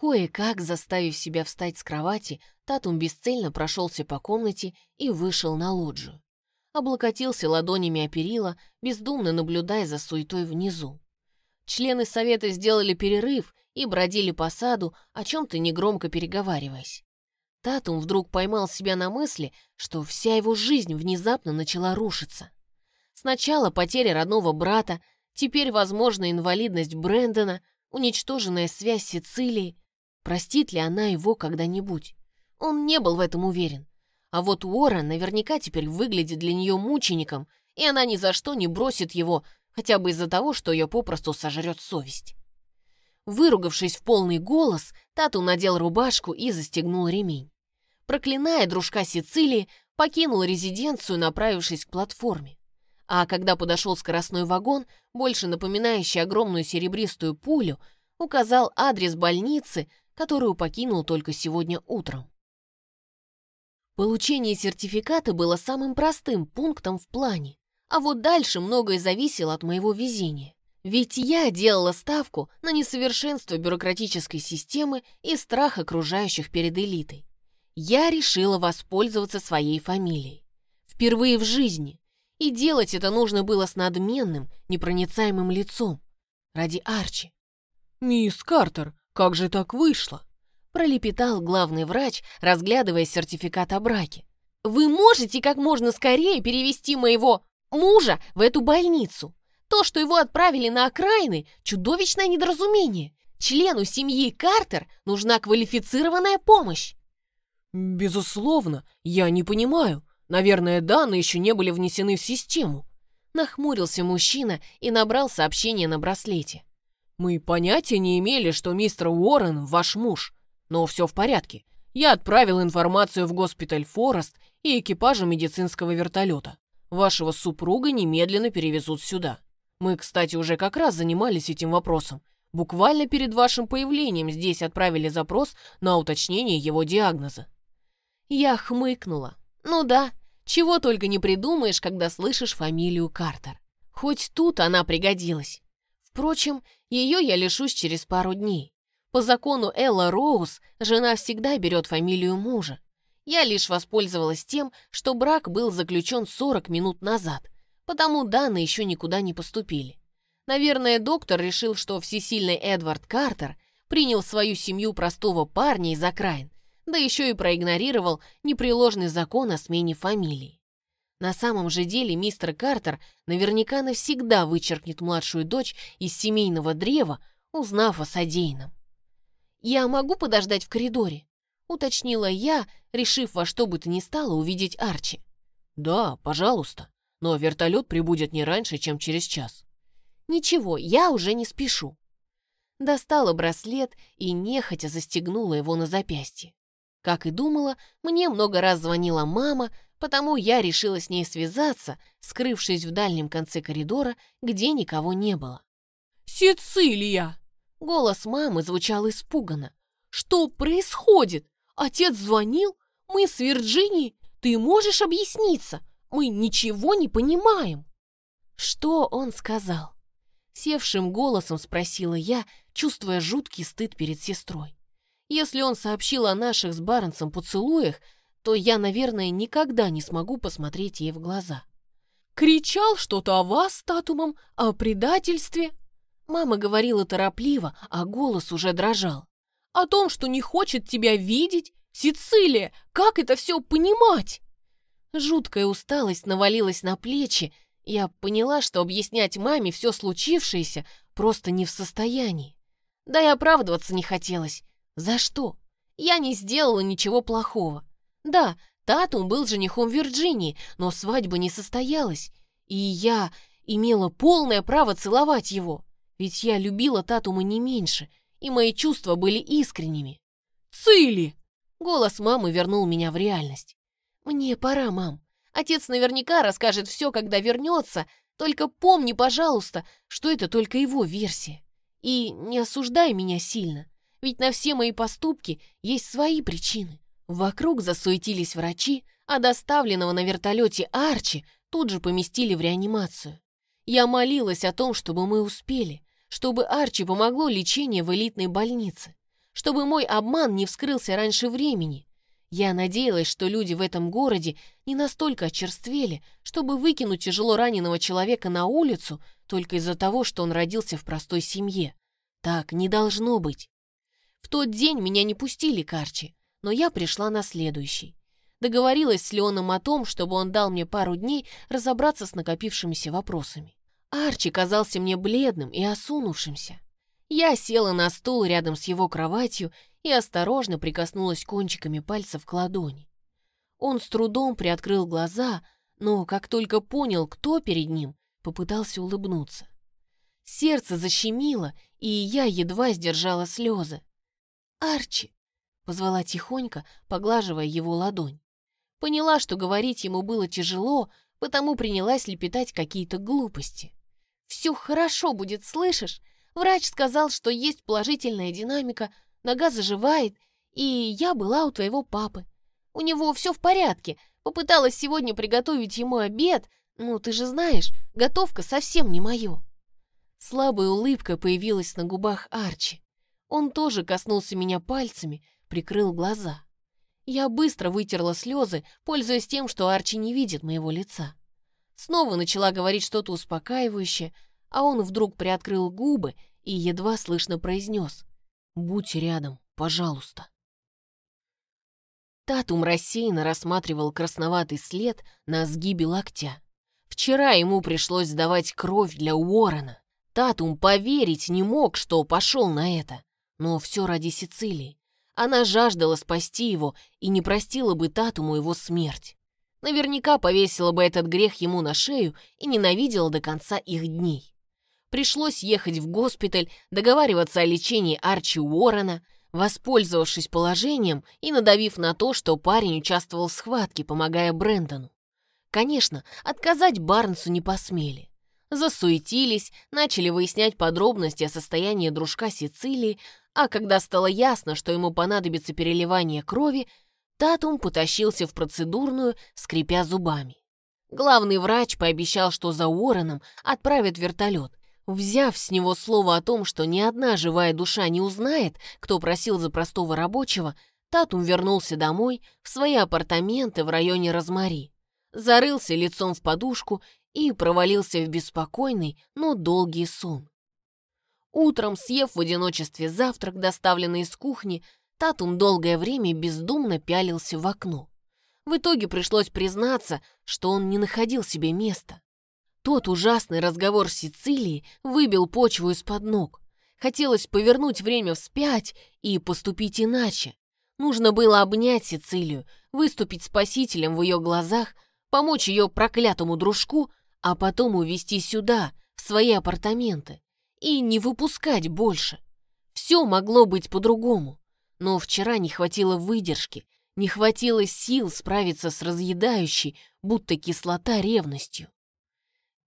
Кое-как, заставив себя встать с кровати, Татум бесцельно прошелся по комнате и вышел на лоджию. Облокотился ладонями о перила, бездумно наблюдая за суетой внизу. Члены совета сделали перерыв и бродили по саду, о чем-то негромко переговариваясь. Татум вдруг поймал себя на мысли, что вся его жизнь внезапно начала рушиться. Сначала потеря родного брата, теперь, возможно, инвалидность Брэндона, уничтоженная связь с Сицилией. Простит ли она его когда-нибудь? Он не был в этом уверен. А вот Уоррен наверняка теперь выглядит для нее мучеником, и она ни за что не бросит его, хотя бы из-за того, что ее попросту сожрет совесть. Выругавшись в полный голос, Тату надел рубашку и застегнул ремень. Проклиная дружка Сицилии, покинул резиденцию, направившись к платформе. А когда подошел скоростной вагон, больше напоминающий огромную серебристую пулю, указал адрес больницы, которую покинул только сегодня утром. Получение сертификата было самым простым пунктом в плане, а вот дальше многое зависело от моего везения. Ведь я делала ставку на несовершенство бюрократической системы и страх окружающих перед элитой. Я решила воспользоваться своей фамилией. Впервые в жизни. И делать это нужно было с надменным, непроницаемым лицом. Ради Арчи. «Мисс Картер, как же так вышло?» пролепетал главный врач, разглядывая сертификат о браке. «Вы можете как можно скорее перевести моего мужа в эту больницу? То, что его отправили на окраины, чудовищное недоразумение. Члену семьи Картер нужна квалифицированная помощь». «Безусловно, я не понимаю. Наверное, данные еще не были внесены в систему». Нахмурился мужчина и набрал сообщение на браслете. «Мы понятия не имели, что мистер Уоррен ваш муж. Но все в порядке. Я отправил информацию в госпиталь Форест и экипажу медицинского вертолета. Вашего супруга немедленно перевезут сюда. Мы, кстати, уже как раз занимались этим вопросом. Буквально перед вашим появлением здесь отправили запрос на уточнение его диагноза. Я хмыкнула. Ну да, чего только не придумаешь, когда слышишь фамилию Картер. Хоть тут она пригодилась. Впрочем, ее я лишусь через пару дней. По закону Элла Роуз жена всегда берет фамилию мужа. Я лишь воспользовалась тем, что брак был заключен 40 минут назад, потому данные еще никуда не поступили. Наверное, доктор решил, что всесильный Эдвард Картер принял свою семью простого парня из окраин, да еще и проигнорировал непреложный закон о смене фамилии. На самом же деле мистер Картер наверняка навсегда вычеркнет младшую дочь из семейного древа, узнав о содеянном. «Я могу подождать в коридоре?» — уточнила я, решив во что бы то ни стало увидеть Арчи. «Да, пожалуйста, но вертолет прибудет не раньше, чем через час». «Ничего, я уже не спешу». Достала браслет и нехотя застегнула его на запястье. Как и думала, мне много раз звонила мама, потому я решила с ней связаться, скрывшись в дальнем конце коридора, где никого не было. «Сицилия!» Голос мамы звучал испуганно. «Что происходит? Отец звонил? Мы с Вирджинией? Ты можешь объясниться? Мы ничего не понимаем!» «Что он сказал?» Севшим голосом спросила я, чувствуя жуткий стыд перед сестрой. Если он сообщил о наших с Барнсом поцелуях, то я, наверное, никогда не смогу посмотреть ей в глаза. «Кричал что-то о вас с Татумом, о предательстве?» Мама говорила торопливо, а голос уже дрожал. «О том, что не хочет тебя видеть? Сицилия, как это все понимать?» Жуткая усталость навалилась на плечи. Я поняла, что объяснять маме все случившееся просто не в состоянии. Да и оправдываться не хотелось. За что? Я не сделала ничего плохого. Да, Татум был женихом Вирджинии, но свадьба не состоялась. И я имела полное право целовать его. Ведь я любила Татума не меньше, и мои чувства были искренними. «Цили!» Голос мамы вернул меня в реальность. «Мне пора, мам. Отец наверняка расскажет все, когда вернется, только помни, пожалуйста, что это только его версия. И не осуждай меня сильно, ведь на все мои поступки есть свои причины». Вокруг засуетились врачи, а доставленного на вертолете Арчи тут же поместили в реанимацию. Я молилась о том, чтобы мы успели, чтобы Арчи помогло лечение в элитной больнице. чтобы мой обман не вскрылся раньше времени. Я надеялась, что люди в этом городе не настолько очерствели, чтобы выкинуть тяжело раненого человека на улицу только из-за того, что он родился в простой семье. Так не должно быть. В тот день меня не пустили к Арчи, но я пришла на следующий. Договорилась с Леоном о том, чтобы он дал мне пару дней разобраться с накопившимися вопросами. Арчи казался мне бледным и осунувшимся. Я села на стул рядом с его кроватью и осторожно прикоснулась кончиками пальцев к ладони. Он с трудом приоткрыл глаза, но как только понял, кто перед ним, попытался улыбнуться. Сердце защемило, и я едва сдержала слезы. «Арчи!» — позвала тихонько, поглаживая его ладонь. Поняла, что говорить ему было тяжело, потому принялась лепетать какие-то глупости. «Все хорошо будет, слышишь? Врач сказал, что есть положительная динамика, нога заживает, и я была у твоего папы. У него все в порядке. Попыталась сегодня приготовить ему обед. Ну, ты же знаешь, готовка совсем не мое. Слабая улыбка появилась на губах Арчи. Он тоже коснулся меня пальцами, прикрыл глаза. Я быстро вытерла слезы, пользуясь тем, что Арчи не видит моего лица. Снова начала говорить что-то успокаивающее, а он вдруг приоткрыл губы и едва слышно произнес «Будь рядом, пожалуйста». Татум рассеянно рассматривал красноватый след на сгибе локтя. Вчера ему пришлось сдавать кровь для Уоррена. Татум поверить не мог, что пошел на это. Но все ради Сицилии. Она жаждала спасти его и не простила бы Татуму его смерть. Наверняка повесила бы этот грех ему на шею и ненавидела до конца их дней. Пришлось ехать в госпиталь, договариваться о лечении Арчи Уоррена, воспользовавшись положением и надавив на то, что парень участвовал в схватке, помогая Брэндону. Конечно, отказать Барнсу не посмели. Засуетились, начали выяснять подробности о состоянии дружка Сицилии, а когда стало ясно, что ему понадобится переливание крови, Татум потащился в процедурную, скрипя зубами. Главный врач пообещал, что за Уорреном отправят вертолет. Взяв с него слово о том, что ни одна живая душа не узнает, кто просил за простого рабочего, Татум вернулся домой, в свои апартаменты в районе Розмари, зарылся лицом в подушку и провалился в беспокойный, но долгий сон. Утром, съев в одиночестве завтрак, доставленный из кухни, Татум долгое время бездумно пялился в окно. В итоге пришлось признаться, что он не находил себе места. Тот ужасный разговор с Сицилией выбил почву из-под ног. Хотелось повернуть время вспять и поступить иначе. Нужно было обнять Сицилию, выступить спасителем в ее глазах, помочь ее проклятому дружку, а потом увезти сюда, в свои апартаменты, и не выпускать больше. Все могло быть по-другому. Но вчера не хватило выдержки, не хватило сил справиться с разъедающей, будто кислота ревностью.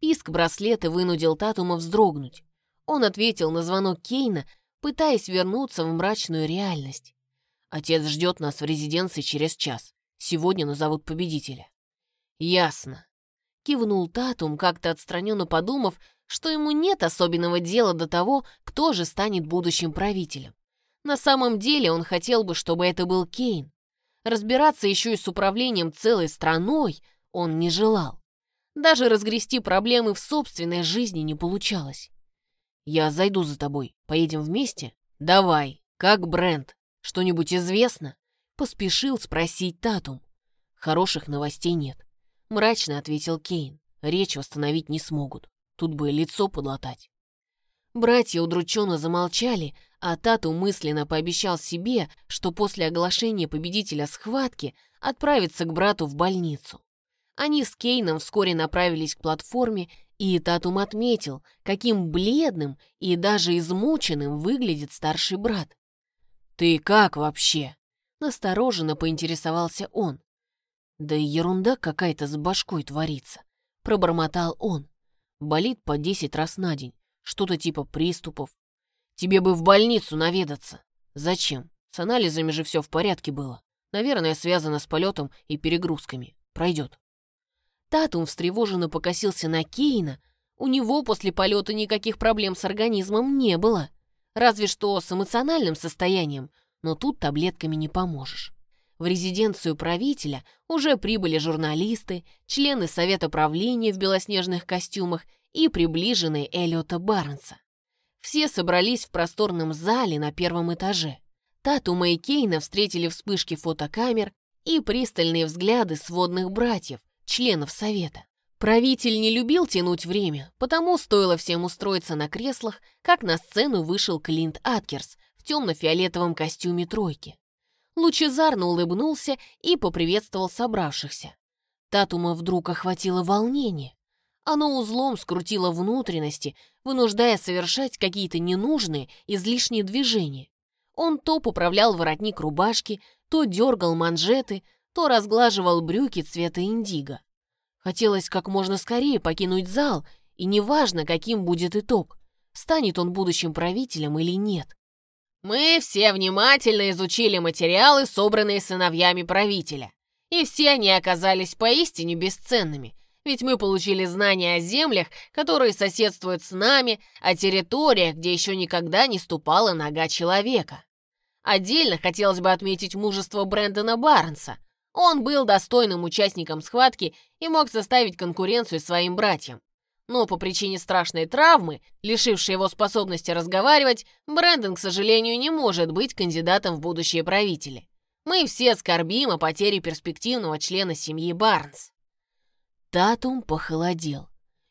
Писк браслета вынудил Татума вздрогнуть. Он ответил на звонок Кейна, пытаясь вернуться в мрачную реальность. «Отец ждет нас в резиденции через час. Сегодня назовут победителя». «Ясно», — кивнул Татум, как-то отстраненно подумав, что ему нет особенного дела до того, кто же станет будущим правителем. На самом деле он хотел бы, чтобы это был Кейн. Разбираться еще и с управлением целой страной он не желал. Даже разгрести проблемы в собственной жизни не получалось. «Я зайду за тобой. Поедем вместе?» «Давай. Как бренд? Что-нибудь известно?» Поспешил спросить Татум. «Хороших новостей нет», — мрачно ответил Кейн. «Речь восстановить не смогут. Тут бы лицо подлатать». Братья удрученно замолчали, а Тату мысленно пообещал себе, что после оглашения победителя схватки отправится к брату в больницу. Они с Кейном вскоре направились к платформе, и Татум отметил, каким бледным и даже измученным выглядит старший брат. «Ты как вообще?» — настороженно поинтересовался он. «Да ерунда какая-то с башкой творится», — пробормотал он. «Болит по десять раз на день, что-то типа приступов, Тебе бы в больницу наведаться. Зачем? С анализами же все в порядке было. Наверное, связано с полетом и перегрузками. Пройдет. Татум встревоженно покосился на Кейна. У него после полета никаких проблем с организмом не было. Разве что с эмоциональным состоянием, но тут таблетками не поможешь. В резиденцию правителя уже прибыли журналисты, члены совета правления в белоснежных костюмах и приближенные Эллиота Барнса. Все собрались в просторном зале на первом этаже. Татума и Кейна встретили вспышки фотокамер и пристальные взгляды сводных братьев, членов совета. Правитель не любил тянуть время, потому стоило всем устроиться на креслах, как на сцену вышел Клинт Аткерс в темно-фиолетовом костюме тройки. Лучезарно улыбнулся и поприветствовал собравшихся. Татума вдруг охватило волнение. Оно узлом скрутило внутренности, вынуждая совершать какие-то ненужные, излишние движения. Он то поправлял воротник рубашки, то дергал манжеты, то разглаживал брюки цвета индиго. Хотелось как можно скорее покинуть зал, и неважно, каким будет итог, станет он будущим правителем или нет. Мы все внимательно изучили материалы, собранные сыновьями правителя. И все они оказались поистине бесценными, ведь мы получили знания о землях, которые соседствуют с нами, о территориях, где еще никогда не ступала нога человека. Отдельно хотелось бы отметить мужество Брэндона Барнса, он был достойным участником схватки и мог составить конкуренцию своим братьям. Но по причине страшной травмы, лишившей его способности разговаривать, Брэндон, к сожалению, не может быть кандидатом в будущие правители. Мы все скорбим о потере перспективного члена семьи Барнс. Татум похолодел.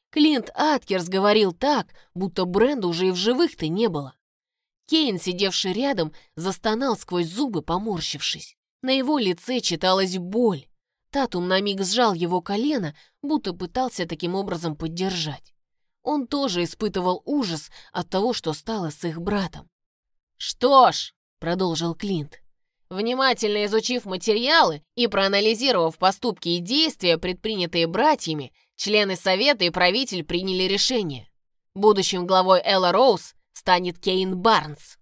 Клинт Аткерс говорил так, будто Бренда уже и в живых-то не было. Кейн, сидевший рядом, застонал сквозь зубы, поморщившись. На его лице читалась боль. Татум на миг сжал его колено, будто пытался таким образом поддержать. Он тоже испытывал ужас от того, что стало с их братом. «Что ж», — продолжил Клинт, Внимательно изучив материалы и проанализировав поступки и действия, предпринятые братьями, члены совета и правитель приняли решение. Будущим главой Элла Роуз станет Кейн Барнс.